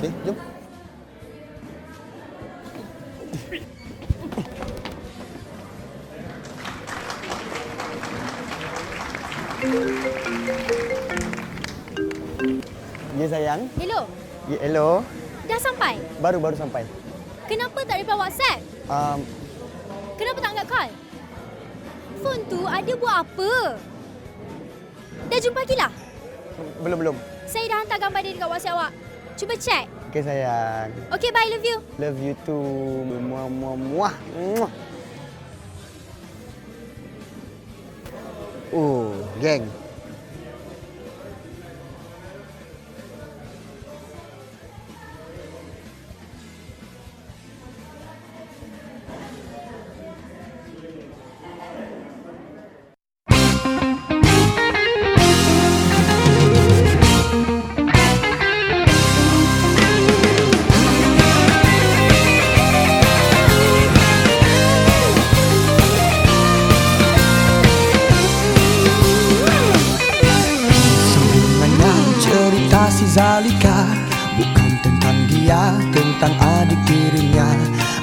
Okey, jom. Ya sayang. Hello, Ya, hello. dah sampai? Baru-baru sampai. Kenapa tak reply WhatsApp? Um, Kenapa tak angkat call? Phone tu ada buat apa? Dah jumpa Akilah? belum belum. Saya dah hantar gambar dia dekat WhatsApp awak. Cuba check. Okey sayang. Okay, bye. Love you. Love you too. Muah muah muah. Muah. Oh, geng. Zalika Bukan tentang dia, tentang adik tirinya.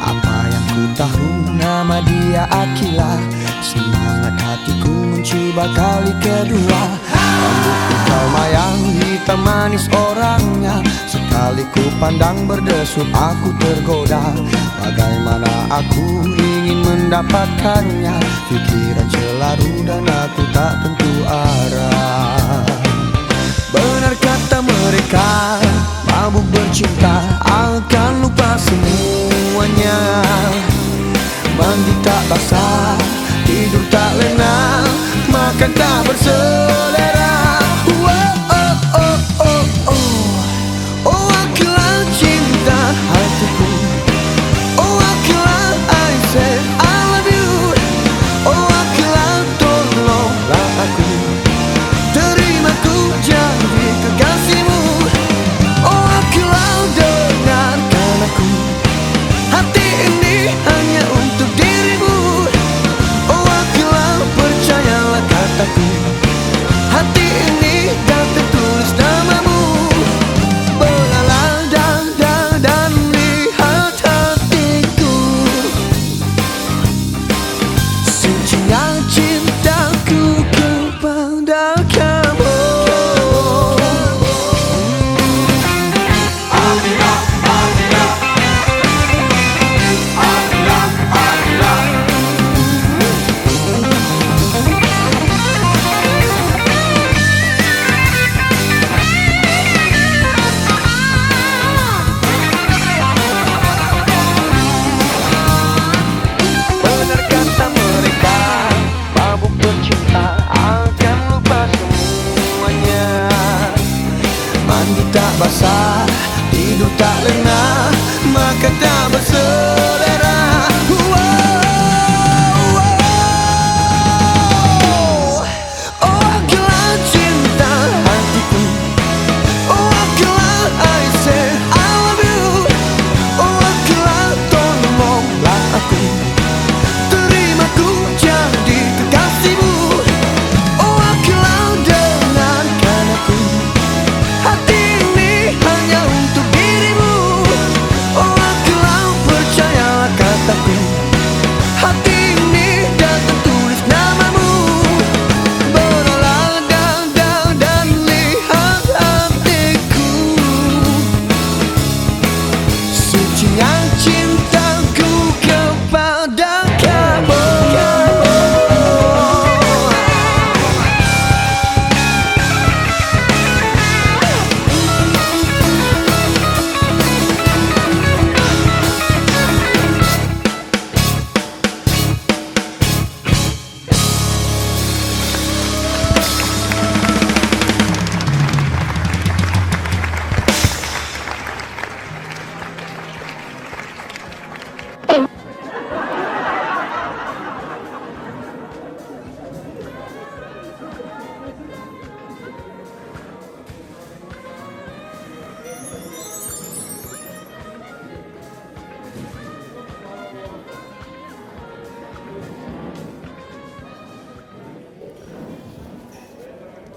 Apa yang ku tahu nama dia Akila. Semangat hatiku mencuba kali kedua. Rambut kau mayang, hitam manis orangnya. Sekali ku pandang berdesut aku tergoda. Bagaimana aku ingin mendapatkannya? Pikiran celaru dan aku tak tentu arah lena Makan tak berselera passar.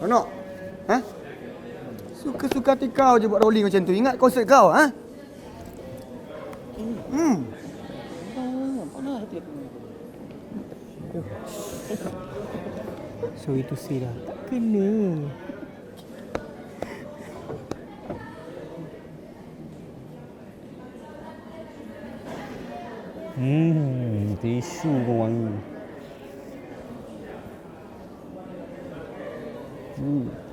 Rono. Ha? Suka-suka hati kau je buat rolling macam tu. Ingat konsert kau, ha? Hmm. Sorry to say lah. Tak kena. Hmm, tisu pun wangi. Hmm.